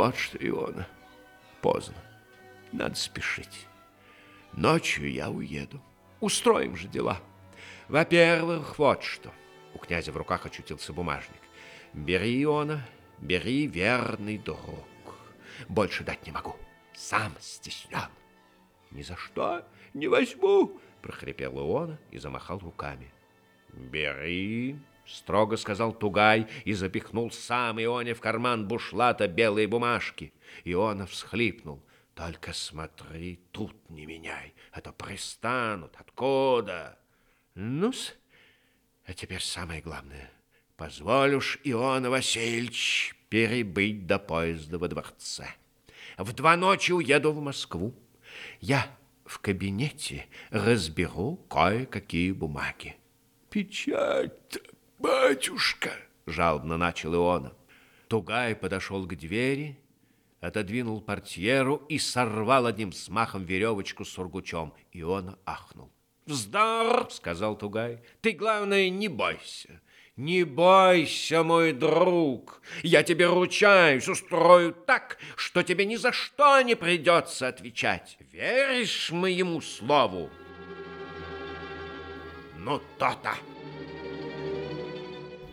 Вот что, Иона, поздно. Надо спешить. Ночью я уеду. Устроим же дела. Во-первых, вот что. У князя в руках очутился бумажник. Бери, Иона, бери верный друг. Больше дать не могу. Сам стеснен. Ни за что не возьму, прохрипел Иона и замахал руками. Бери, строго сказал Тугай и запихнул сам Ионе в карман бушлата белые бумажки. Иона всхлипнул. Только смотри, тут не меняй, а то пристанут. Откуда? Ну-с, а теперь самое главное. Позволь уж, Иона Васильевич, перебыть до поезда во дворце. В два ночи уеду в Москву. Я в кабинете разберу кое-какие бумаги. Печать, батюшка, жалобно начал Иона. Тугай подошел к двери, отодвинул портьеру и сорвал одним смахом веревочку с сургучом. Иона ахнул. «Вздор!» — сказал Тугай. «Ты, главное, не бойся. Не бойся, мой друг. Я тебе ручаюсь, устрою так, что тебе ни за что не придется отвечать. Веришь моему слову?» «Ну, то-то!»